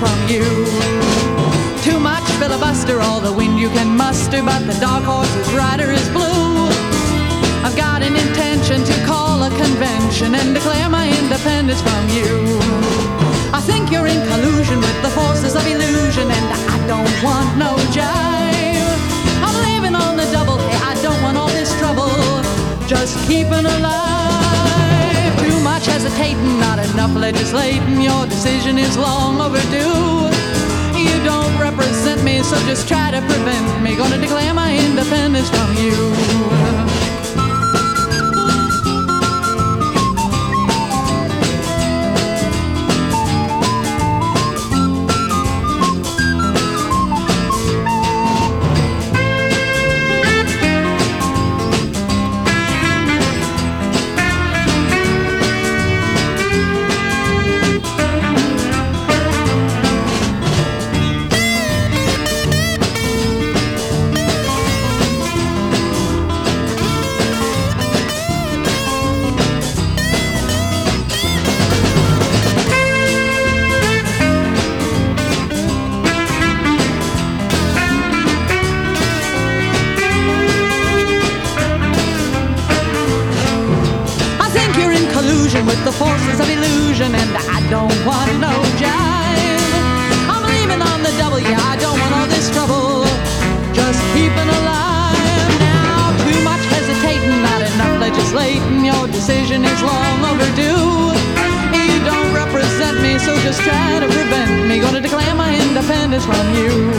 from you. Too much filibuster, all the wind you can muster, but the dark horse's rider is blue. I've got an intention to call a convention and declare my independence from you. I think you're in collusion with the forces of illusion, and I don't want no jive. I'm living on the double, hey, I don't want all this trouble, just keeping alive. Too much hesitating, not enough legislating, your decision is long overdue. Just try to prevent me. Gonna declare the forces of illusion, and I don't want no jive. I'm leaving on the double, yeah, I don't want all this trouble. Just keeping alive now. Too much hesitating, not enough legislating. Your decision is long overdue. You don't represent me, so just try to prevent me. Gonna declare my independence from you.